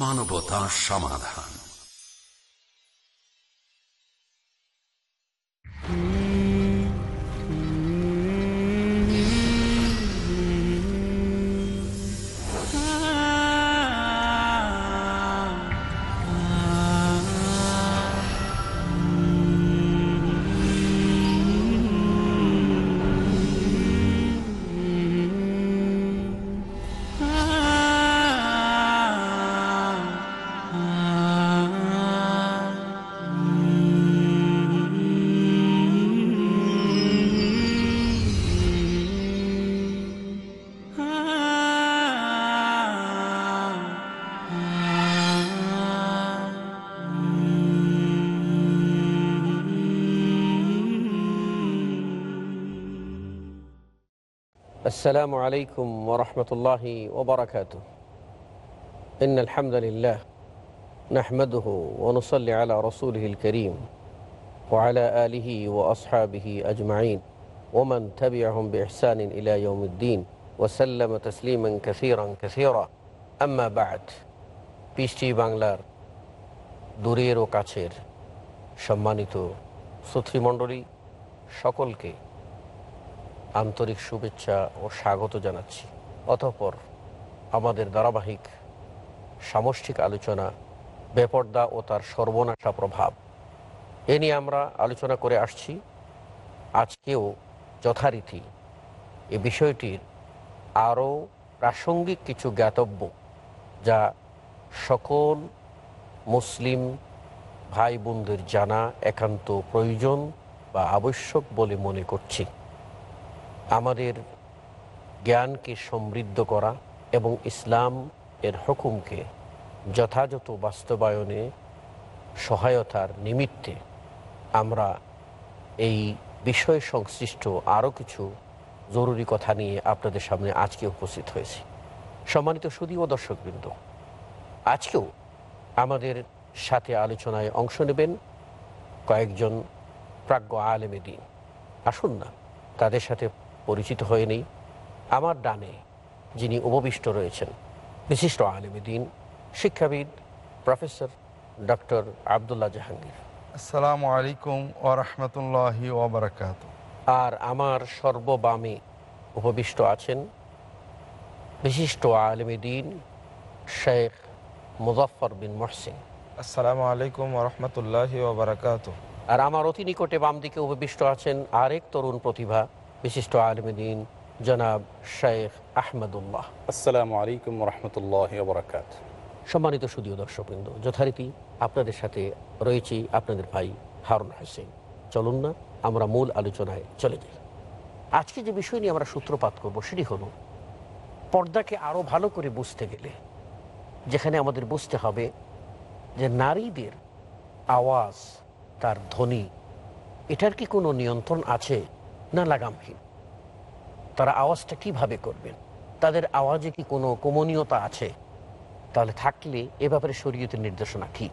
মানবতা সমাধান। السلام عليكم ورحمة الله وبركاته إن الحمد لله نحمده ونصلي على رسوله الكريم وعلى آله وأصحابه أجمعين ومن تبعهم بإحسان إلى يوم الدين وسلم تسليما كثيرا كثيرا أما بعد পিসটি বাংলার দূরের ও কাছের সম্মানিত শ্রোতৃমণ্ডলী সকলকে আন্তরিক শুভেচ্ছা ও স্বাগত জানাচ্ছি। অতঃপর আমাদের ধারাবাহিক সামষ্টিক আলোচনা বেপর্দা ও তার সর্বনাশা প্রভাব এ নিয়ে আমরা আলোচনা করে আসছি। আজকেও যথারীতি এ বিষয়টির আরও প্রাসঙ্গিক কিছু জ্ঞাতব্য যা সকল মুসলিম ভাই বোনদের জানা একান্ত প্রয়োজন বা আবশ্যক বলে মনে করছি। আমাদের জ্ঞানকে সমৃদ্ধ করা এবং ইসলাম এর হুকুমকে যথাযথ বাস্তবায়নে সহায়তার নিমিত্তে আমরা এই বিষয় সংশ্লিষ্ট আরও কিছু জরুরি কথা নিয়ে আপনাদের সামনে আজকে উপস্থিত হয়েছি। সম্মানিত সুদী ও দর্শকবৃন্দ, আজকেও আমাদের সাথে আলোচনায় অংশ নেবেন কয়েকজন প্রাজ্ঞ আলেমে দিন। আসুন না, তাদের সাথে পরিচিত হয়ে নেই আমার ডানে যিনি উপবিষ্ট রয়েছেন বিশিষ্ট আলেমে দিন শিক্ষাবিদ প্রফেসর ডক্টর আবদুল্লাহ জাহাঙ্গীর। আসসালামু আলাইকুম ওরহমতুল্লাহি ওবরাকাত আর আমার সর্ববামে উপবিষ্ট আছেন বিশিষ্ট আলেমে দিন শেখ মুজফর বিন মহসিন। আসসালামু আলাইকুম রহমতুল্লাহ ওবরাকাত আর আমার অতি নিকটে বাম দিকে উপবিষ্ট আছেন আরেক তরুণ প্রতিভা বিশিষ্ট আলেমে দিন জনাব শেখ আহমদুল্লাহ। আসসালামু আলাইকুম রহমতুল্লাহ বরকাত সম্মানিত সুদীয় দর্শকবৃন্দ যথারীতি আপনাদের সাথে রয়েছি আপনাদের ভাই হারুন হোসেন। চলুন না আমরা মূল আলোচনায় চলে যাই। আজকে যে বিষয় নিয়ে আমরা সূত্রপাত করব সেটি হলো পর্দাকে আরও ভালো করে বুঝতে গেলে যেখানে আমাদের বুঝতে হবে যে নারীদের আওয়াজ তার ধ্বনি এটার কি কোনো নিয়ন্ত্রণ আছে? না লাগামহীন। তারা আওয়াজটা কীভাবে করবেন? তাদের আওয়াজে কি কোনো কমনীয়তা আছে? তাহলে থাকলে এ ব্যাপারে শরীয়তের নির্দেশনা কি?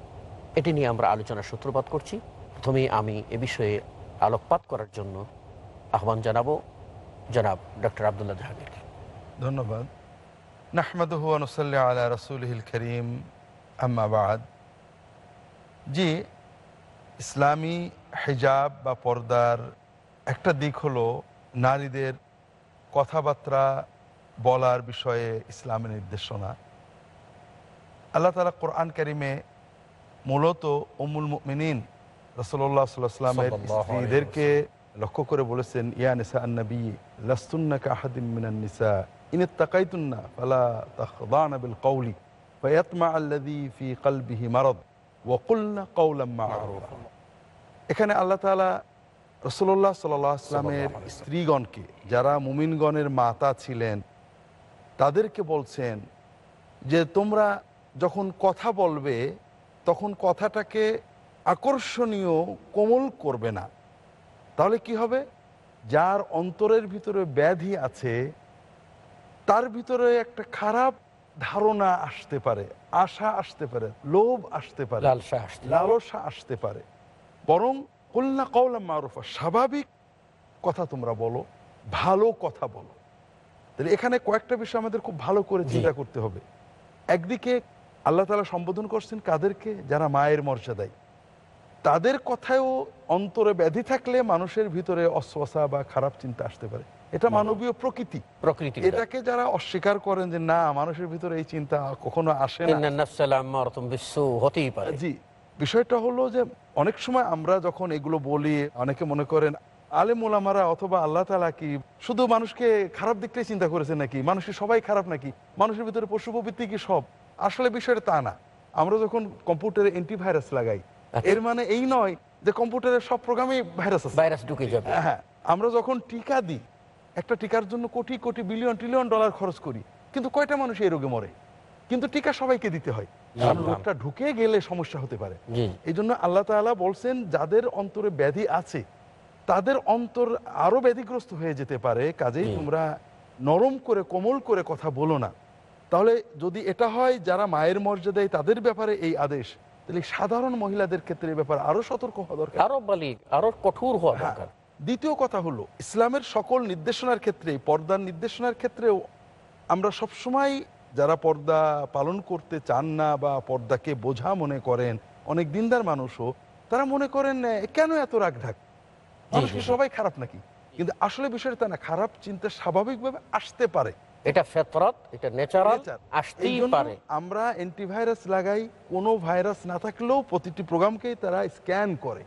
এটি নিয়ে আমরা আলোচনার সূত্রপাত করছি। প্রথমে আমি এ বিষয়ে আলোকপাত করার জন্য আহ্বান জানাব জনাব ডক্টর আবদুল্লাহ জাহাঙ্গীরকে। ধন্যবাদ। নাহমদুয়ানুসাল্লি আলা রসুলহিল করিম। আম্মাবাদ জি, ইসলামী হিজাব বা পর্দার একটা দিক হলো নারীদের কথাবার্তা বলার বিষয়ে ইসলামের নির্দেশনা। আল্লাহ তালা কোরআন করিমে মূলত উমুল মিনীন রসল্লাহ সাল্লামের স্ত্রীদেরকে লক্ষ্য করে বলেছেন ইয়া নিসা আন্নবী লাস্তুন্না কাহাদিম মিনান নিসা ইন তাকাইতুন্না ফালা তাখদানা বিল কওলি ফায়াতমা আল্লাযী ফি কলবিহি মারাদ ওয়া কুলনা এখানে আল্লাহ তাআলা রসল্লাহ সাল্লামের স্ত্রীগণকে যারা মুমিনগণের মাতা ছিলেন তাদেরকে বলছেন যে তোমরা যখন কথা বলবে তখন কথাটাকে আকর্ষণীয় কোমল করবে না। তাহলে কি হবে? যার অন্তরের ভিতরে ব্যাধি আছে তার ভিতরে একটা খারাপ ধারণা আসতে পারে আশা আসতে পারে লোভ আসতে পারে। লালসা আসতে পারে। বরং কল্যাণ কৌলা মারুফা স্বাভাবিক কথা তোমরা বলো ভালো কথা বলো। তাহলে এখানে কয়েকটা বিষয় আমাদের খুব ভালো করে চিন্তা করতে হবে। একদিকে আল্লাহ তালা সম্বোধন করছেন কাদেরকে? যারা মায়ের মর্যাদায়। তাদের কথায়ও অন্তরে ব্যাধি থাকলে মানুষের ভিতরে অশ্বাসা বা খারাপ চিন্তা আসতে পারে। এটা মানবীয় প্রকৃতি। প্রকৃতি এটাকে যারা অস্বীকার করেন যে না মানুষের ভিতরে এই চিন্তা কখনো আসে না। জি। বিষয়টা হলো যে অনেক সময় আমরা যখন এগুলো বলি অনেকে মনে করেন আলেম ওলামারা অথবা আল্লাহ তালা কি শুধু মানুষকে খারাপ দিকটাই চিন্তা করেছে নাকি? মানুষের সবাই খারাপ নাকি? মানুষের ভিতরে পশু প্রবৃত্তি কি সব? আসলে বিষয়টা তা না। আমরা যখন কম্পিউটারে অ্যান্টিভাইরাস লাগাই আচ্ছা। এর মানে এই নয় যে কম্পিউটারের সব প্রোগ্রামে ভাইরাস আছে। ভাইরাস ঢুকে যাবে। হ্যাঁ আমরা যখন টিকা দিই একটা টিকার জন্য crore crore billion trillion dollar খরচ করি কিন্তু কয়টা মানুষ এই রোগে মরে? কিন্তু টিকা সবাইকে দিতে হয়। কারণ রোগটা ঢুকে গেলে সমস্যা হতে পারে। এই জন্য আল্লাহ তাআলা বলছেন যাদের অন্তরে ব্যাধি আছে তাদের অন্তর আরও ব্যাধিগ্রস্ত হয়ে যেতে পারে। কাজেই তোমরা নরম করে কোমল করে কথা বলো না। তাহলে যদি এটা হয় যারা মায়ের মর্যাদায় তাদের ব্যাপারে এই আদেশ তাহলে সাধারণ মহিলাদের ক্ষেত্রে এই ব্যাপারে আরও সতর্ক হওয়া দরকার। আরও বালিক আরও কঠোর হওয়া হ্যাঁ। দরকার। দ্বিতীয় কথা হলো ইসলামের সকল নির্দেশনার ক্ষেত্রে পর্দার নির্দেশনার ক্ষেত্রেও আমরা সবসময় যারা পর্দা পালন করতে চান না বা পর্দাকে বোঝা মনে করেন অনেক দিনদার মানুষও তারা মনে করেন কেন এত রাগ ঢাক? মানুষ কি সবাই খারাপ নাকি? কিন্তু আসলে বিষয়টা তা না খারাপ চিন্তা স্বাভাবিকভাবে আসতে পারে। এটা ফেতরাত এটা ন্যাচারাল আসতেই পারে। আমরা অ্যান্টিভাইরাস লাগাই কোনো ভাইরাস না থাকলেও প্রতিটি প্রোগ্রামকেই তারা স্ক্যান করে।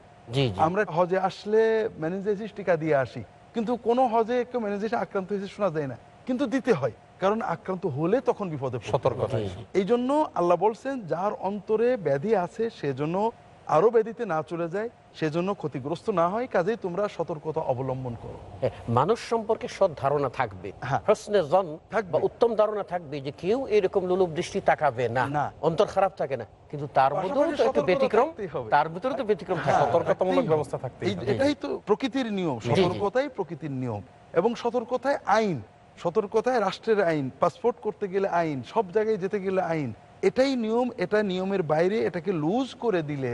আমরা হজে আসলে ম্যানেজাইটিস টিকা দিয়ে আসি কিন্তু কোনো হজে কেউ ম্যানেজাইটিস আক্রান্ত হয়েছে শোনা যায় না কিন্তু দিতে হয়। কারণ আক্রান্ত হলে তখন বিপদে জি। এই জন্য আল্লাহ বলছেন যার অন্তরে ব্যাধি আছে সেজন্য আরও ব্যাধিতে না চলে যায় সেজন্য ক্ষতিগ্রস্ত না হয় কাজেই তোমরা সতর্কতা অবলম্বন করো। হ্যাঁ, মানুষ সম্পর্কে সৎ ধারণা থাকবে। হ্যাঁ। জন থাকবে। বা উত্তম ধারণা থাকবে যে কেউ এরকম লোলুপ দৃষ্টি তাকাবে না। না। অন্তর খারাপ থাকে না। কিন্তু তার পাশাপাশি মধ্যেও তো একটা ব্যতিক্রম তার ভিতরে তো ব্যতিক্রম থাকে। হ্যাঁ, সতর্কতামূলক ব্যবস্থা হবে। এটাই তো প্রকৃতির নিয়ম। সতর্কতাই প্রকৃতির নিয়ম। এবং সতর্কতায় আইন। সতর্কতায় রাষ্ট্রের আইন পাসপোর্ট করতে গেলে আইন সব জায়গায় যেতে গেলে আইন এটাই নিয়ম এটা নিয়মের বাইরে এটাকে লুজ করে দিলে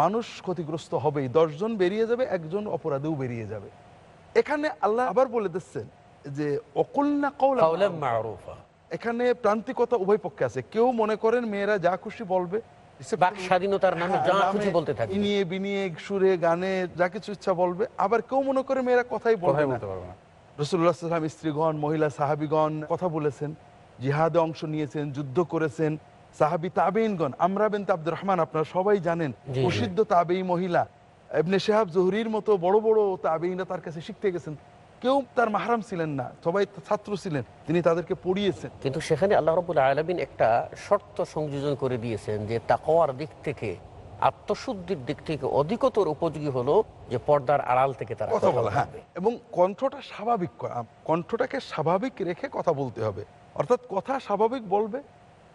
মানুষ ক্ষতিগ্রস্ত হবেই। দশজন বেরিয়ে যাবে একজন অপরাধেও বেরিয়ে যাবে। এখানে আল্লাহ আবার বলে দিচ্ছেন যে অকুলনা কৌলা এখানে প্রান্তিকতা উভয় পক্ষে আছে। কেউ মনে করেন মেয়েরা যা খুশি বলবে। বাক স্বাধীনতার নামে যা হ্যাঁ, ইনিয়ে বিনিয়ে সুরে গানে যা কিছু ইচ্ছা বলবে। আবার কেউ মনে করে মেয়েরা কথাই বলবে বলতে পারবে না। রসুল্লাহ সাল্লাম স্ত্রীগণ মহিলা সাহাবিগণ কথা বলেছেন জিহাদে অংশ নিয়েছেন যুদ্ধ করেছেন। সাহাবি তাবেইনগণ আমরা বিন আব্দুর রহমান আপনারা সবাই জানেন প্রসিদ্ধ তাবেই মহিলা ইবনে শেহাব জহুরির মতো বড় বড় তাবেইনরা তার কাছে শিখতে গেছেন। কেউ তার মাহারাম ছিলেন না সবাই ছাত্র ছিলেন তিনি তাদেরকে পড়িয়েছেন। কিন্তু সেখানে আল্লাহ রবুল আলমিন একটা শর্ত সংযোজন করে দিয়েছেন যে তাকওয়ার দিক থেকে আত্মশুদ্ধির দিক থেকে অধিকতর উপযোগী হলো যে পর্দার আড়াল থেকে তারা কথা বলা হ্যাঁ। এবং কণ্ঠটা স্বাভাবিক করা কণ্ঠটাকে স্বাভাবিক রেখে কথা বলতে হবে। অর্থাৎ কথা স্বাভাবিক বলবে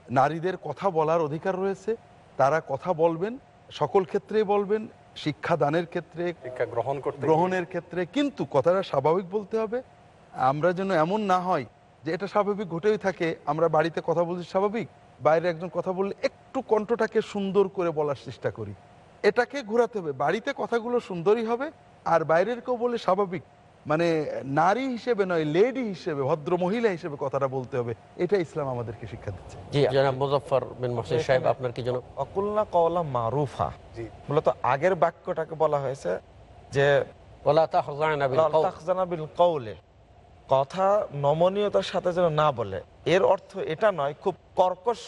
নারীদের কথা বলার অধিকার রয়েছে তারা কথা বলবেন সকল ক্ষেত্রেই বলবেন শিক্ষা দানের ক্ষেত্রে শিক্ষা গ্রহণ করতে গ্রহণের ক্ষেত্রে কিন্তু কথাটা স্বাভাবিক বলতে হবে। আমরা যেন এমন না হয় যে এটা স্বাভাবিক ঘটেই থাকে আমরা বাড়িতে কথা বলছি স্বাভাবিক বাইরে একজন কথা বললে একটু কণ্ঠটাকে সুন্দর করে বলার চেষ্টা করি। এটাকে ঘোরাতে হবে। বাড়িতে কথাগুলো সুন্দরই হবে আর বাইরের কেউ বলে স্বাভাবিক। মানে নারী হিসেবে নয় লেডি হিসেবে ভদ্র মহিলা হিসেবে কথাটা বলতে হবে। এটা ইসলাম আমাদেরকে শিক্ষা দিচ্ছে। জি জনাব মুজফর বিন মহসিন সাহেব আপনার কি যেন অকুল্লা কওলা মারুফা। জি। মূলত আগের বাক্যটাকে বলা হয়েছে যে ওলা তাহজানা বিল কওল। তাখজানা বিল কওলে। কথা নমনীয়তার সাথে যেন না বলে। এর অর্থ এটা নয় খুব কর্কশ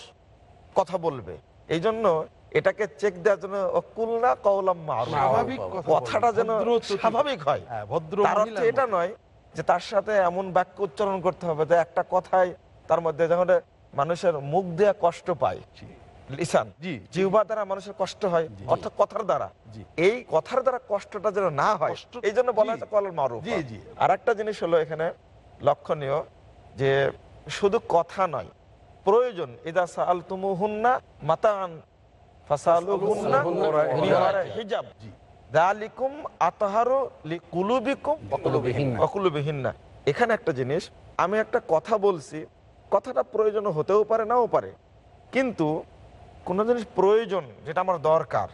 কথা বলবে। এই জন্য এটাকে চেক দেওয়ার জন্য কওলাম কথাটা যেন স্বাভাবিক হয়। ভদ্র এটা নয় যে তার সাথে এমন বাক্য উচ্চারণ করতে হবে যে একটা কথাই তার মধ্যে যখন মানুষের মুখ দেয়া কষ্ট পায়। লিসান জিহ্বা দ্বারা মানুষের কষ্ট হয় অর্থাৎ কথার দ্বারা। এই কথার দ্বারা কষ্টটা যেন না হয় এই জন্য বলা। হয়েছে কলার মারুফ। আর একটা জিনিস হলো এখানে লক্ষণীয় যে শুধু কথা নয় প্রয়োজন। ইদা সাল মাতান হিজাব। আতাহারু লিকুলুবিকুম ওয়াকুলুবিহিন্না। এখানে একটা জিনিস আমি একটা কথা বলছি কথাটা প্রয়োজন হতেও পারে নাও পারে। কিন্তু কোনো জিনিস প্রয়োজন যেটা আমার দরকার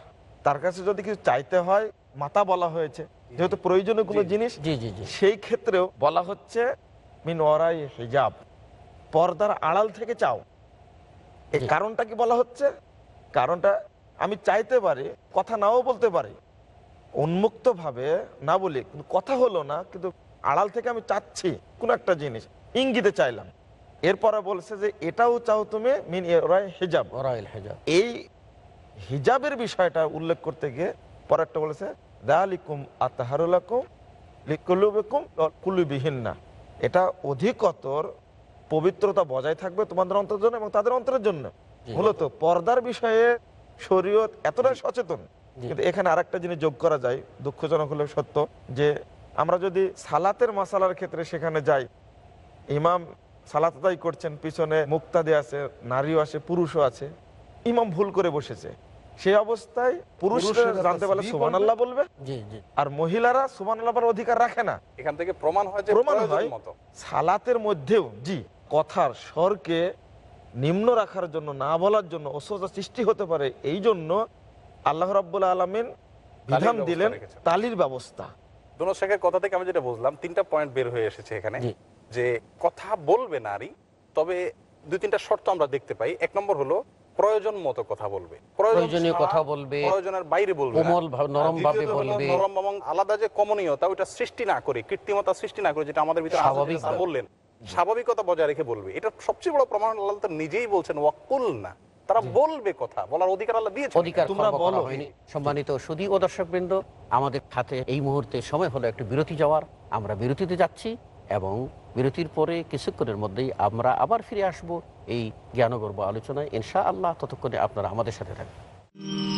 তার কাছে যদি কিছু চাইতে হয় মাতা বলা হয়েছে। যেহেতু প্রয়োজনীয় কোনো জিনিস জি জি জি। সেই ক্ষেত্রেও বলা হচ্ছে মিন ওয়ারাই হিজাব। পর্দার আড়াল থেকে চাও। এই কারণটা কি বলা হচ্ছে? কারণটা আমি চাইতে পারি কথা নাও বলতে পারি। উন্মুক্ত ভাবে না বলি কিন্তু কথা হলো না কিন্তু আড়াল থেকে আমি চাচ্ছি কোন একটা জিনিস। ইঙ্গিতে চাইলাম। এরপরে বলছে যে এটাও চাও তুমি মিন হিজাব। এই হিজাবের বিষয়টা উল্লেখ করতে গিয়ে পরেরটা বলেছে দালিকুম আতাহারুলাকুম লিকুলুবিকুম কুলুবিহীন না এটা অধিকতর পবিত্রতা বজায় থাকবে তোমাদের অন্তরের জন্য এবং তাদের অন্তরের জন্য। মূলত পর্দার বিষয়ে শরীয়ত এতটাই সচেতন। কিন্তু এখানে আরেকটা জিনিস যোগ করা যায় দুঃখজনক হলেও সত্য যে আমরা যদি সালাতের মাসালার ক্ষেত্রে সেখানে যাই ইমাম সালাত আদায় করছেন পিছনে মুক্তাদে আছে নারীও আছে পুরুষও আছে ইমাম ভুল করে বসেছে। সেই অবস্থায় পুরুষেরা জানতে পারলে সুবান আল্লাহ বলবে। জি জি। আর মহিলারা সুবান আল্লাহ অধিকার রাখে না। এখান থেকে প্রমাণ হয় প্রমাণ হয় সালাতের মধ্যেও জি। কথার স্বরকে নিম্ন রাখার জন্য না বলার জন্য অসুস্থতা সৃষ্টি হতে পারে। এই জন্য আল্লাহ রাব্বুল আলমিন বিধান দিলেন তালির ব্যবস্থা। দোনো শেখের কথা থেকে আমি যেটা বুঝলাম তিনটা পয়েন্ট বের হয়ে এসেছে এখানে যে কথা বলবে নারী তবে দুই তিনটা শর্ত আমরা দেখতে পাই। এক নম্বর হলো প্রয়োজন মতো কথা বলবে। প্রয়োজন প্রয়োজনীয় কথা বলবে, প্রয়োজনের বাইরে বলবে কোমল নরম ভাবে বলবে। নরম এবং আলাদা যে কমনীয়তা ওটা সৃষ্টি না করে কৃত্রিমতা সৃষ্টি না করে যেটা আমাদের ভিতরে বললেন। স্বাভাবিকতা বজায় রেখে বলবে। এটা সবচেয়ে বড় প্রমাণ আল্লাহ তো নিজেই বলছেন ওয়াকুল না। তারা বলবে কথা বলার অধিকার আল্লাহ দিয়েছেন। অধিকার তোমরা বলো। হয়নি। সম্মানিত সুদী ও দর্শকবৃন্দ আমাদের হাতে এই মুহূর্তে সময় হলো একটু বিরতি যাওয়ার। আমরা বিরতিতে যাচ্ছি এবং বিরতির পরে কিছুক্ষণের মধ্যেই আমরা আবার ফিরে আসব এই জ্ঞানগর্ব আলোচনায়। ইনশা আল্লাহ ততক্ষণে আপনারা আমাদের সাথে থাকবেন।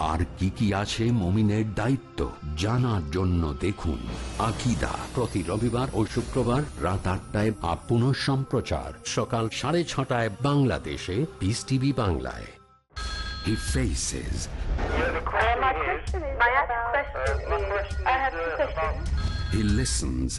আর কি কি আছে মমিনের দায়িত্ব জানার জন্য দেখুন আকিদা প্রতি রবিবার ও শুক্রবার রাত আটটায় আপ পুনঃ সম্প্রচার সকাল সাড়ে ছটায় বাংলাদেশে পিস টিভি বাংলায় He faces, My question is, my question is, I have two questions. he listens,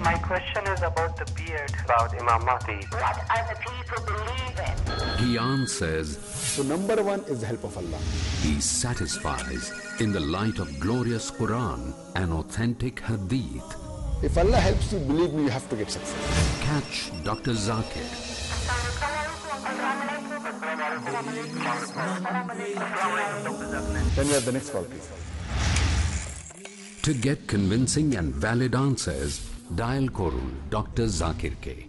My question is about the beard. About Imam Mahdi. What are the people believe in? he answers, So number one is the help of Allah. He satisfies in the light of glorious Quran and authentic Hadith. If Allah helps you, believe me, you have to get success. Catch Dr. Zakir. Then we have the next call, please. To get convincing and valid answers, dial Korun Dr. Zakir K.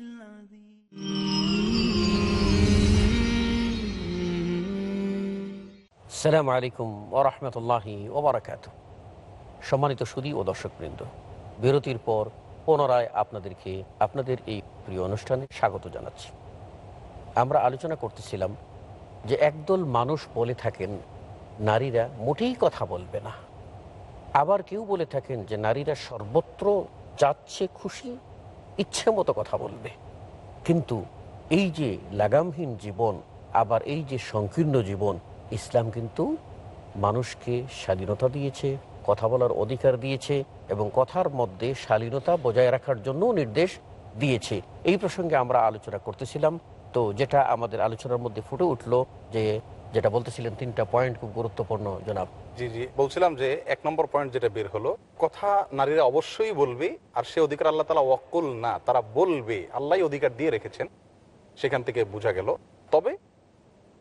সালাম আলাইকুম ওরহমতুল্লাহি ওবরাকাত সম্মানিত সুদী ও দর্শকবৃন্দ, বিরতির পর পুনরায় আপনাদেরকে আপনাদের এই প্রিয় অনুষ্ঠানে স্বাগত জানাচ্ছি। আমরা আলোচনা করতেছিলাম যে একদল মানুষ বলে থাকেন, নারীরা মোটেই কথা বলবে না। আবার কেউ বলে থাকেন যে নারীরা সর্বত্র যাচ্ছে খুশি, ইচ্ছে মতো কথা বলবে। কিন্তু এই যে লাগামহীন জীবন, আবার এই যে সংকীর্ণ জীবন ইসলাম কিন্তু মানুষকে স্বাধীনতা দিয়েছে, কথা বলার অধিকার দিয়েছে এবং কথার মধ্যে শালীনতা বজায় রাখার জন্য নির্দেশ দিয়েছে। এই প্রসঙ্গে আমরা আলোচনা করতেছিলাম। তো যেটা আমাদের আলোচনার মধ্যে ফুটে উঠল যে যেটা বলতেছিলেন তিনটা পয়েন্ট খুব গুরুত্বপূর্ণ, জনাব। জি জি। বলছিলাম যে এক নম্বর পয়েন্ট যেটা বের হলো, কথা নারীরা অবশ্যই বলবে আর সে অধিকার আল্লাহ তালা ওয়াক্কুল না, তারা বলবে। আল্লাহ অধিকার দিয়ে রেখেছেন, সেখান থেকে বোঝা গেল। তবে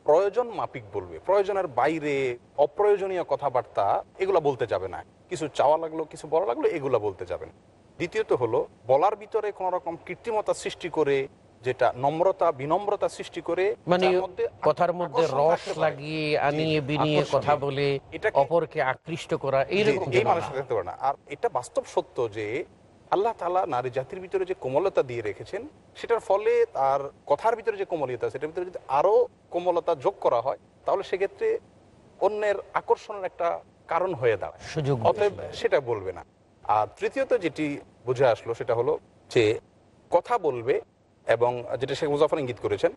প্রয়োজন মাপিক বলবে প্রয়োজনের বাইরে অপ্রয়োজনীয় কথাবার্তা এগুলা বলতে যাবে না। কিছু চাওয়া লাগল কিছু বলা লাগল এগুলা বলতে যাবে না। দ্বিতীয়ত হলো বলার ভিতরে কোন রকম কৃত্রিমতা সৃষ্টি করে যেটা নম্রতা বিনম্রতা সৃষ্টি করে মানে কথার মধ্যে রস লাগিয়ে আনিয়ে বিনিয়ে কথা বলে এটাকে- অপরকে আকৃষ্ট করা এইরকম এই মানুষের না। আর এটা বাস্তব সত্য যে আল্লাহ তালা নারী জাতির ভিতরে যে কোমলতা দিয়ে রেখেছেন সেটার ফলে তার কথার ভিতরে যে কোমলতা সেটার ভিতরে যদি আরও কোমলতা যোগ করা হয় তাহলে সেক্ষেত্রে অন্যের আকর্ষণের একটা কারণ হয়ে দাঁড়ায়। সুযোগ অতএব সেটা বলবে না। আর তৃতীয়ত যেটি বুঝে আসলো সেটা হলো যে কথা বলবে এবং যেটা শেখ মুজাফর ইঙ্গিত করেছেন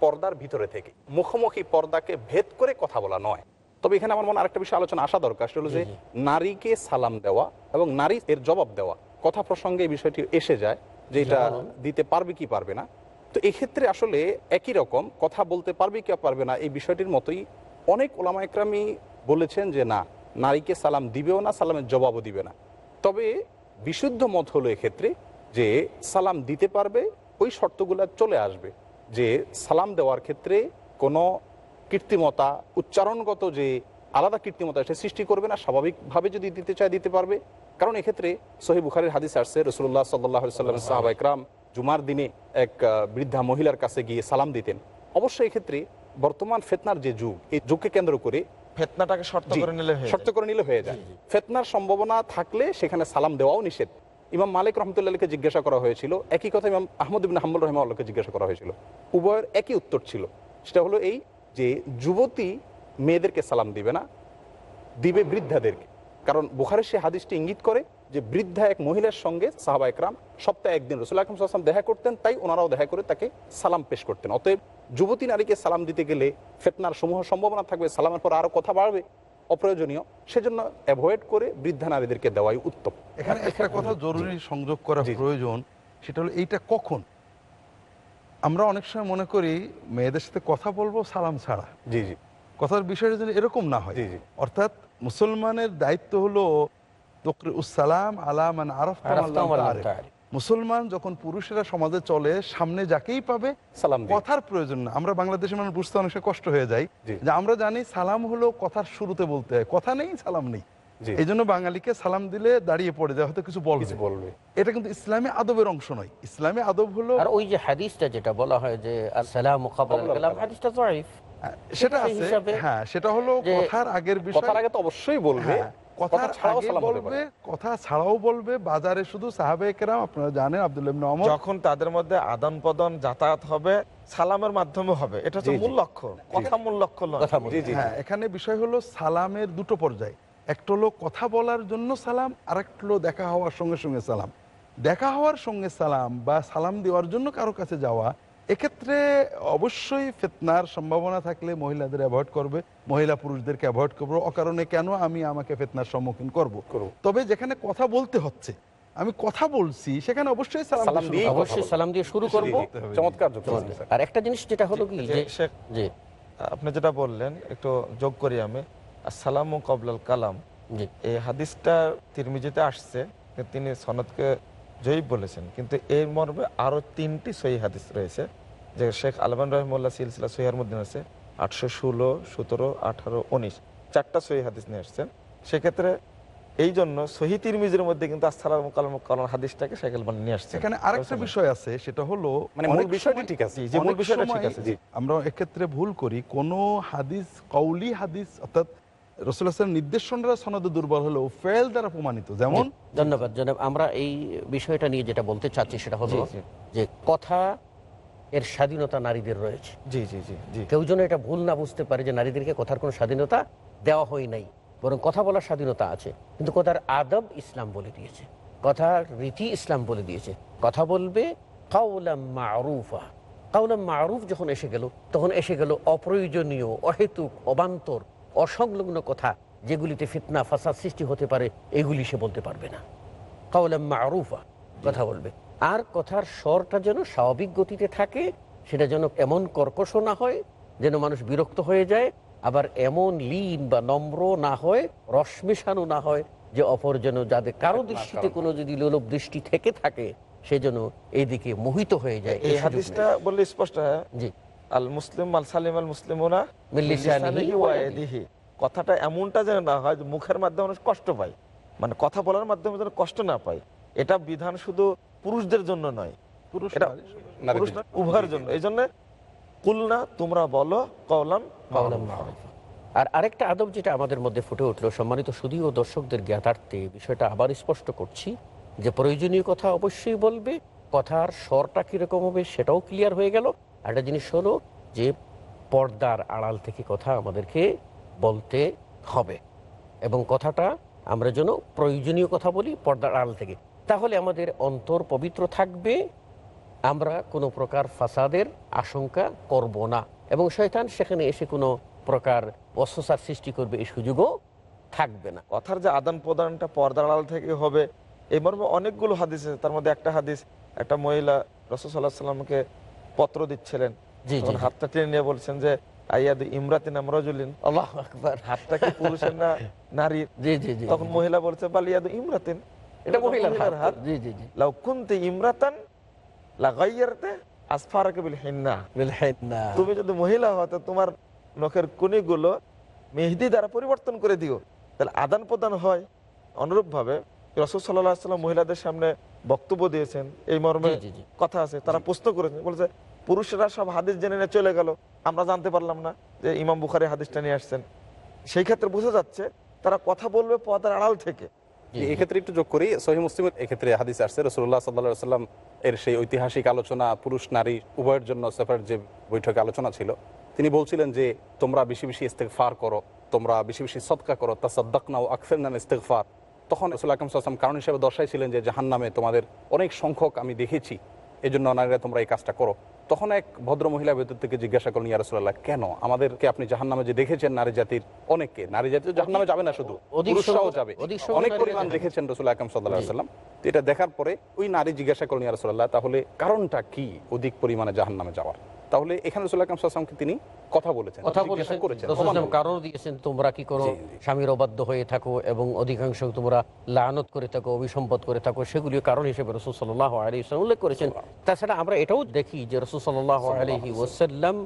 পর্দার ভিতরে থেকে মুখোমুখি পর্দাকে ভেদ করে কথা বলা নয়। তবে এখানে আমার মনে আরেকটা বিষয় আলোচনা আসা দরকার সেটা হলো যে নারীকে সালাম দেওয়া এবং নারী এর জবাব দেওয়া। কথা প্রসঙ্গে এই বিষয়টি এসে যায় যে এটা দিতে পারবে কি পারবে না। তো এক্ষেত্রে আসলে একই রকম কথা বলতে পারবে কি পারবে না এই বিষয়টির মতোই অনেক ওলামা একরামই বলেছেন যে না নারীকে সালাম দিবেও না সালামের জবাবও দিবে না। তবে বিশুদ্ধ মত হলো এক্ষেত্রে যে সালাম দিতে পারবে ওই শর্তগুলো চলে আসবে যে সালাম দেওয়ার ক্ষেত্রে কোনো কৃত্রিমতা উচ্চারণগত যে আলাদা কৃত্রিমতা সে সৃষ্টি করবে না স্বাভাবিকভাবে যদি দিতে চায় দিতে পারবে। কারণ এক্ষেত্রে সহি বুখারের হাদিস আসছে রসুল্লাহ সাল্লাহ সাল্লাম সাহাবা ইকরাম জুমার দিনে এক বৃদ্ধা মহিলার কাছে গিয়ে সালাম দিতেন। অবশ্যই এক্ষেত্রে বর্তমান ফেতনার যে যুগ এই যুগকে কেন্দ্র করে ফেতনাটাকে শর্ত করে নিলে শর্ত করে নিলে হয়ে যায়। ফেতনার সম্ভাবনা থাকলে সেখানে সালাম দেওয়াও নিষেধ। ইমাম মালিক রহমতুল্লাহকে জিজ্ঞাসা করা হয়েছিল একই কথা ইমাম আহমদ ইবিন হাম্বুল রহমাল্লাহকে জিজ্ঞাসা করা হয়েছিল। উভয়ের একই উত্তর ছিল। সেটা হলো এই যে যুবতী মেয়েদেরকে সালাম দিবে না দিবে বৃদ্ধাদেরকে। কারণ বুখারের সে হাদিসটি ইঙ্গিত করে যে বৃদ্ধা এক মহিলার সঙ্গে সাহাবা একরাম সপ্তাহে একদিন রসুল আকরম সাল্লাম দেখা করতেন তাই ওনারাও দেখা করে তাকে সালাম পেশ করতেন। অতএব যুবতী নারীকে সালাম দিতে গেলে ফেতনার সমূহ সম্ভাবনা থাকবে সালামের পর আরও কথা বাড়বে অপ্রয়োজনীয়। সেজন্য অ্যাভয়েড করে বৃদ্ধা নারীদেরকে দেওয়াই উত্তম। এখানে একটা কথা জরুরি সংযোগ করা প্রয়োজন সেটা হলো এইটা কখন? আমরা অনেক সময় মনে করি মেয়েদের সাথে কথা বলব সালাম ছাড়া। জি জি। কথার বিষয়টা যেন এরকম না হয়। অর্থাৎ মুসলমানের দায়িত্ব হলো তকরি উসালাম আলামান আরফ মান। মুসলমান যখন পুরুষেরা সমাজে চলে সামনে যাকেই পাবে সালাম কথার প্রয়োজন না। আমরা বাংলাদেশের মানুষ বুঝতে অনেক কষ্ট হয়ে যায় যে আমরা জানি সালাম হলো কথার শুরুতে বলতে হয়। কথা নেই সালাম নেই। এই জন্য বাঙালিকে সালাম দিলে দাঁড়িয়ে পড়ে যায় হয়তো কিছু বলবে। বলবে। এটা কিন্তু ইসলামী আদবের অংশ নয়। ইসলামী আদব হলো আর ওই যে হাদিসটা যেটা বলা হয় যে হাদিসটা জয়ীফ সেটা আছে। হ্যাঁ সেটা হলো কথার আগের বিষয়। কথার আগে তো অবশ্যই বলবে হ্যাঁ, কথা ছাড়াও আগে সালাম হতে বলবে কথা ছাড়াও বলবে বাজারে শুধু সাহাবে কেরাম আপনারা জানেন আব্দুল ওমর। যখন তাদের মধ্যে আদান প্রদান যাতায়াত হবে সালামের মাধ্যমে হবে এটা হচ্ছে জি, জি। মূল লক্ষ্য কথা মূল লক্ষ্য হ্যাঁ এখানে বিষয় হলো সালামের দুটো পর্যায়। একটা হলো কথা বলার জন্য সালাম আর একটা হলো দেখা হওয়ার সঙ্গে সঙ্গে সালাম। দেখা হওয়ার সঙ্গে সালাম বা সালাম দেওয়ার জন্য কারও কাছে যাওয়া এক্ষেত্রে অবশ্যই ফেতনার সম্ভাবনা থাকলে মহিলাদের অ্যাভয়েড করবে মহিলা পুরুষদেরকে অ্যাভয়েড করব। অকারণে কেন আমি আমাকে ফেতনার সম্মুখীন করব? তবে যেখানে কথা বলতে হচ্ছে আমি কথা বলছি সেখানে অবশ্যই সালাম দিয়ে অবশ্যই সালাম দিয়ে শুরু করব। চমৎকার আর একটা জিনিস যেটা হলো কি যে আপনি যেটা বললেন একটু যোগ করি আমি। আসসালামু কবলাল কালাম। এই হাদিসটা তিরমিজিতে আসছে তিনি সনদকে জয়ীব বলেছেন কিন্তু এর মর্মে আরও তিনটি সহি হাদিস রয়েছে যে শেখ আলমান রহমুল্লাহ সিলসিলা সহিহার মধ্যে আছে আটশো ষোলো সতেরো আঠারো উনিশ চারটা সহি হাদিস নিয়ে আসছেন সেক্ষেত্রে এই জন্য সহি তিরমিজির মধ্যে কিন্তু আসসালাম কালাম কালাম হাদিসটাকে শেখ আলমান নিয়ে আসছে এখানে আরেকটা বিষয় আছে সেটা হলো মানে মূল অনেক বিষয়টি ঠিক আছে। জি, মূল বিষয়টা ঠিক আছে, জি। আমরা এক্ষেত্রে ভুল করি কোন হাদিস কৌলি হাদিস অর্থাৎ রসুলের নির্দেশনরা সনদে দুর্বল হলেও ফেল দ্বারা প্রমাণিত। যেমন ধন্যবাদ জনাব। আমরা এই বিষয়টা নিয়ে যেটা বলতে চাচ্ছি সেটা হলো। যে কথা এর স্বাধীনতা নারীদের রয়েছে। জি জি জি জি। কেউ যেন এটা ভুল না বুঝতে পারে যে নারীদেরকে কথার কোনো স্বাধীনতা দেওয়া হয় নাই বরং কথা বলার স্বাধীনতা আছে। কিন্তু কথার আদব ইসলাম বলে দিয়েছে কথার রীতি ইসলাম বলে দিয়েছে। কথা বলবে কাউলাম মারুফা। কাউলাম মারুফ যখন এসে গেল তখন এসে গেল অপ্রয়োজনীয় অহেতুক অবান্তর অসংলগ্ন কথা যেগুলিতে ফিতনা ফাসাদ সৃষ্টি হতে পারে এগুলি সে বলতে পারবে না। কাউলাম মারুফা কথা বলবে। আর কথার স্বরটা যেন স্বাভাবিক গতিতে থাকে সেটা যেন এমন কর্কশ না হয় যেন মানুষ বিরক্ত হয়ে যায় আবার এমন লীন বা নম্র না হয় রস মেশানো না হয় যে অপর যেন যাদের কারও দৃষ্টিতে কোনো যদি লোলভ দৃষ্টি থেকে থাকে সে যেন এইদিকে মোহিত হয়ে যায় এই হাদিসটা বললে স্পষ্ট হয়। জি। আল মুসলিম আল সালিম আল মুসলিমুনা। কথাটা এমনটা যেন না হয় যে মুখের মাধ্যমে মানুষ কষ্ট পায়। মানে কথা বলার মাধ্যমে যেন কষ্ট না পায়। এটা বিধান শুধু পুরুষদের জন্য নয়। পুরুষ এটা পুরুষ উভয়ের জন্য। এই জন্য কুলনা তোমরা বলো কাওলাম আর আরেকটা আদব যেটা আমাদের মধ্যে ফুটে উঠল সম্মানিত সুদী ও দর্শকদের জ্ঞাতার্থে বিষয়টা আবার স্পষ্ট করছি যে প্রয়োজনীয় কথা অবশ্যই বলবে কথার স্বরটা কীরকম হবে সেটাও ক্লিয়ার হয়ে গেল। একটা জিনিস হলো যে পর্দার আড়াল থেকে কথা আমাদেরকে বলতে হবে। এবং কথাটা আমরা যেন প্রয়োজনীয় কথা বলি পর্দার আড়াল থেকে। তাহলে আমাদের অন্তর পবিত্র থাকবে, আমরা কোনো প্রকার ফাসাদের আশঙ্কা করব না। এবং শয়তান সেখানে এসে কোনো প্রকার অস্বসার সৃষ্টি করবে এই সুযোগও থাকবে না। কথার যে আদান প্রদানটা পর্দার আড়াল থেকে হবে, এই মর্মে অনেকগুলো হাদিস আছে। তার মধ্যে একটা হাদিস, একটা মহিলা রসদ সাল্লাহ সাল্লামকে পত্র দিচ্ছিলেন। হাতটা টেনে নিয়ে বলছেন যে আইয়াদ ইমরাতিন আমরাজুলিন আল্লাহ আকবার। হাতটা কি পুরুষের না নারীর? জি জি জি তখন মহিলা বলছে বালিয়াদ ইমরাতিন। এটা মহিলার মহিলার হাত। হাত। জি জি জি। লাউ কুনতি ইমরাতান লাগাইয়ারতে আসফারাকে বিল হিন্না। বিলহিন্না। তুমি যদি মহিলা হতো তোমার নখের কুনিগুলো মেহেদি দ্বারা পরিবর্তন করে দিও। তাহলে আদান প্রদান হয়। অনুরূপ ভাবে সাল্লাম মহিলাদের সামনে বক্তব্য দিয়েছেন। এই মর্মে। কথা আছে। তারা প্রশ্ন করেছে বলছে পুরুষেরা সব হাদিস জেনে নিয়ে চলে গেল। আমরা জানতে পারলাম না যে ইমাম বুখারি হাদিসটা নিয়ে আসছেন। সেই ক্ষেত্রে বোঝা যাচ্ছে তারা কথা বলবে পদার আড়াল থেকে। এই ক্ষেত্রে একটু যোগ করি সহি মুসলিমের এক্ষেত্রে হাদিস আসছে রসুল্লাহ সাল্লাহ সাল্লাম এর সেই ঐতিহাসিক আলোচনা, পুরুষ, নারী, উভয়ের জন্য সেপারেট যে বৈঠকে আলোচনা ছিল, তিনি বলছিলেন যে, তোমরা বেশি বেশি ইস্তেকফার করো, তোমরা বেশি বেশি সৎকা করো তা সদ্দাক নাও আকফের নাম ইস্তেকফার তখন রসুল আকরম সাল্লাম কারণ হিসেবে দর্শাইছিলেন যে জাহান নামে তোমাদের অনেক সংখ্যক আমি দেখেছি এই জন্য নারীরা তোমরা এই কাজটা করো। তখন এক ভদ্র মহিলা ভেতর থেকে জিজ্ঞাসা করলেন ইয়া রসুল্লাহ কেন? আমাদেরকে আপনি জাহান নামে যে দেখেছেন নারী জাতির অনেককে নারী জাতি জাহান নামে যাবে না শুধু পুরুষরাও যাবে। অনেক পরিমাণ দেখেছেন রসুল আকরম সাল্লাহ সাল্লাম এটা দেখার পরে ওই নারী জিজ্ঞাসা করলেন ইয়া রসুল্লাহ তাহলে কারণটা কি? অধিক পরিমাণে জাহান নামে যাওয়ার। তাহলে এখানে রসুল আকরম সাল্লামকে তিনি কথা বলেছেন কথা বলেছেন। কারণ দিয়েছেন তোমরা কি করো। স্বামীর অবাধ্য হয়ে থাকো এবং অধিকাংশ তোমরা লানত করে থাকো অভিসম্পদ করে থাকো সেগুলিও কারণ হিসেবে রসুল সাল্লাহ আলী ইসলাম উল্লেখ করেছেন তাছাড়া আমরা এটাও দেখি যে রসুল সাল্লাহ আলহি ওসাল্লাম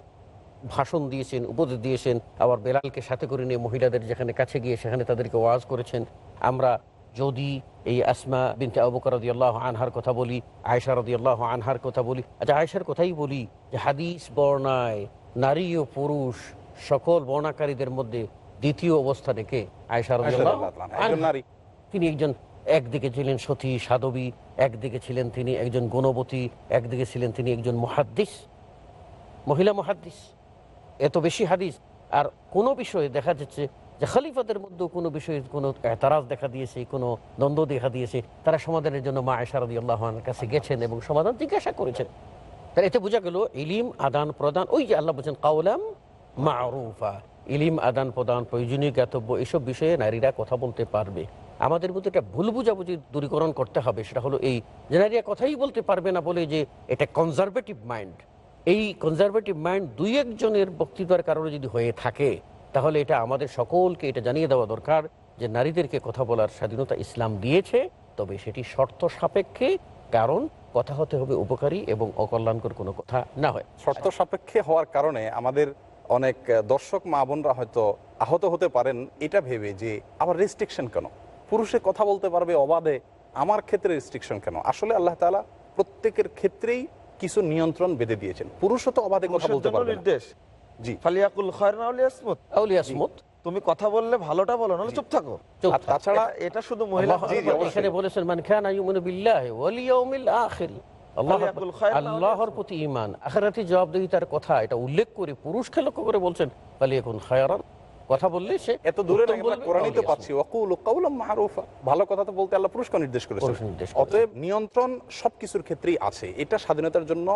ভাষণ দিয়েছেন উপদেশ দিয়েছেন আবার বেলালকে সাথে করে নিয়ে মহিলাদের যেখানে কাছে গিয়ে সেখানে তাদেরকে ওয়াজ করেছেন আমরা যদি এই আসমা বিনতে আবুকর রদিয়াল্লাহ আনহার কথা বলি আয়সা রদিয়াল্লাহ আনহার কথা বলি আচ্ছা আয়সার কথাই বলি যে হাদিস বর্ণায় নারী ও পুরুষ সকল বর্ণাকারীদের মধ্যে দ্বিতীয় অবস্থানে কে আয়সা রদিয়াল্লাহু তিনি একজন একদিকে ছিলেন সতী সাধবী একদিকে ছিলেন তিনি একজন গুণবতী একদিকে ছিলেন তিনি একজন মহাদ্দিস মহিলা মহাদ্দিস। এত বেশি হাদিস। আর কোনো বিষয়ে দেখা যাচ্ছে যে খালিফাদের মধ্যেও কোনো বিষয়ে কোনো এতারাজ দেখা দিয়েছে, কোনো দ্বন্দ্ব দেখা দিয়েছে, তারা সমাধানের জন্য মা আয়সারদি আল্লাহর কাছে গেছেন এবং সমাধান জিজ্ঞাসা করেছেন। তাহলে এতে বোঝা গেল ইলিম আদান প্রদান, ওই যে আল্লাহ বলছেন কাউলাম মারুফা, ইলিম আদান প্রদান, প্রয়োজনীয় জ্ঞাতব্য, এসব বিষয়ে নারীরা কথা বলতে পারবে। আমাদের মধ্যে একটা ভুল বুঝাবুঝি দূরীকরণ করতে হবে, সেটা হলো এই যে নারীরা কথাই বলতে পারবে না বলে যে এটা কনজারভেটিভ মাইন্ড এই কনজারভেটিভ মাইন্ড দুই একজনের বক্তৃতার কারণে যদি হয়ে থাকে তাহলে এটা আমাদের সকলকে এটা জানিয়ে দেওয়া দরকার যে নারীদেরকে কথা বলার স্বাধীনতা ইসলাম দিয়েছে তবে সেটি শর্ত সাপেক্ষে কারণ কথা হতে হবে উপকারী এবং অকল্যাণকর কোনো কথা না হয়। শর্ত সাপেক্ষে হওয়ার কারণে আমাদের অনেক দর্শক মা বোনরা হয়তো আহত হতে পারেন এটা ভেবে যে আবার রেস্ট্রিকশন কেন? পুরুষে কথা বলতে পারবে অবাধে আমার ক্ষেত্রে রেস্ট্রিকশন কেন? আসলে আল্লাহ তাআলা প্রত্যেকের ক্ষেত্রেই কিছু নিয়ন্ত্রণ বেঁধে দিয়েছেন। পুরুষও তো অবাধে কথা বলতে পারবে। নির্দেশ। জি। ফালিয়াকুল খয়র না হলে ইসমত তুমি কথা বললে ভালোটা বলো না চুপ থাকো। তাছাড়া এটা- শুধু মহিলা। এখানে বলেছেন মান খান বিল্লাহ ওয়াল ইয়াউমিল আখির। ফালিয়াকুল আল্লাহর প্রতি ইমান আখেরাতি জবাবদিহিতার কথা এটা উল্লেখ করে পুরুষকে লক্ষ্য করে বলছেন ফালিয়াকুন খায়রান। কথা বললে সে এত দূরে কোরআনই তো পাচ্ছি। ওয়াকুল কাউলাম মারুফা। ভালো কথা তো বলতে আল্লাহ পুরস্কার নির্দেশ নির্দেশ অতএব নিয়ন্ত্রণ সবকিছুর ক্ষেত্রেই আছে। এটা স্বাধীনতার জন্য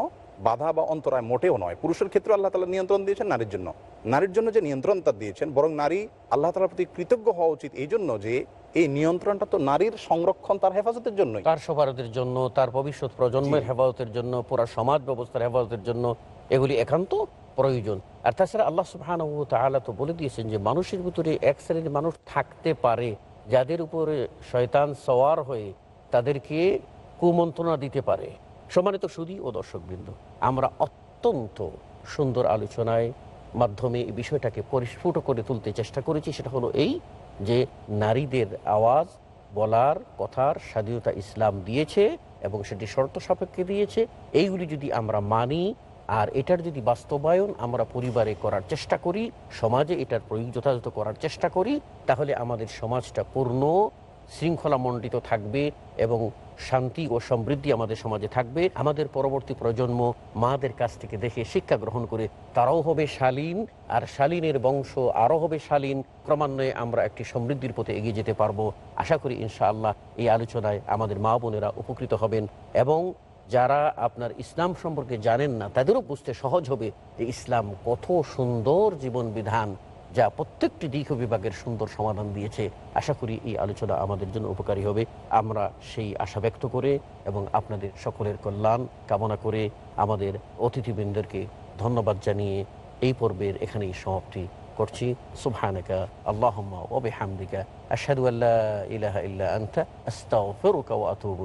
বাধা বা অন্তরায় মোটেও নয়। পুরুষের ক্ষেত্রে আল্লাহ তালা নিয়ন্ত্রণ দিয়েছেন নারীর জন্য। নারীর জন্য যে নিয়ন্ত্রণ তার দিয়েছেন বরং নারী আল্লাহ তালার প্রতি কৃতজ্ঞ হওয়া উচিত এই জন্য যে এই নিয়ন্ত্রণটা তো নারীর সংরক্ষণ তার হেফাজতের জন্যই। তার সফারতের জন্য তার ভবিষ্যৎ প্রজন্মের হেফাজতের জন্য পুরা সমাজ ব্যবস্থার হেফাজতের জন্য এগুলি একান্ত প্রয়োজন। আর তাছাড়া আল্লাহ সুবহান ও তাআলা তো বলে দিয়েছেন যে মানুষের ভিতরে এক শ্রেণির মানুষ থাকতে পারে, যাদের উপরে শয়তান সওয়ার হয়ে তাদেরকে কুমন্ত্রণা দিতে পারে। সম্মানিত সুদী ও দর্শকবৃন্দ, আমরা অত্যন্ত সুন্দর আলোচনায় মাধ্যমে এই বিষয়টাকে পরিস্ফুট করে তুলতে চেষ্টা করেছি। সেটা হলো এই যে নারীদের আওয়াজ, বলার, কথার স্বাধীনতা ইসলাম দিয়েছে এবং সেটি শর্ত সাপেক্ষে দিয়েছে। এইগুলি যদি আমরা মানি আর এটার যদি বাস্তবায়ন আমরা পরিবারে করার চেষ্টা করি, সমাজে এটার প্রয়োগ যথাযথ করার চেষ্টা করি, তাহলে আমাদের সমাজটা পূর্ণ শৃঙ্খলা মণ্ডিত থাকবে এবং শান্তি ও সমৃদ্ধি আমাদের সমাজে থাকবে। আমাদের পরবর্তী প্রজন্ম মাদের কাছ থেকে দেখে শিক্ষা গ্রহণ করে তারাও হবে শালীন আর শালীনের বংশ আরও হবে শালীন। ক্রমান্বয়ে আমরা একটি সমৃদ্ধির পথে এগিয়ে যেতে পারব। আশা করি ইনশাআল্লাহ এই আলোচনায় আমাদের মা বোনেরা উপকৃত হবেন এবং যারা আপনার ইসলাম সম্পর্কে জানেন না, তাদেরও বুঝতে সহজ হবে যে ইসলাম কত সুন্দর জীবন বিধান যা প্রত্যেকটি দিক বিভাগের সুন্দর সমাধান দিয়েছে। আশা করি এই আলোচনা আমাদের জন্য উপকারী হবে। আমরা সেই আশা ব্যক্ত করে এবং আপনাদের সকলের কল্যাণ কামনা করে আমাদের অতিথিবৃন্দকে ধন্যবাদ জানিয়ে এই পর্বের এখানেই সমাপ্তি করছি। সুবহানাকা আল্লাহুম্মা ওয়া বিহামদিকা। আশহাদু আল্লা ইলাহা আতুবু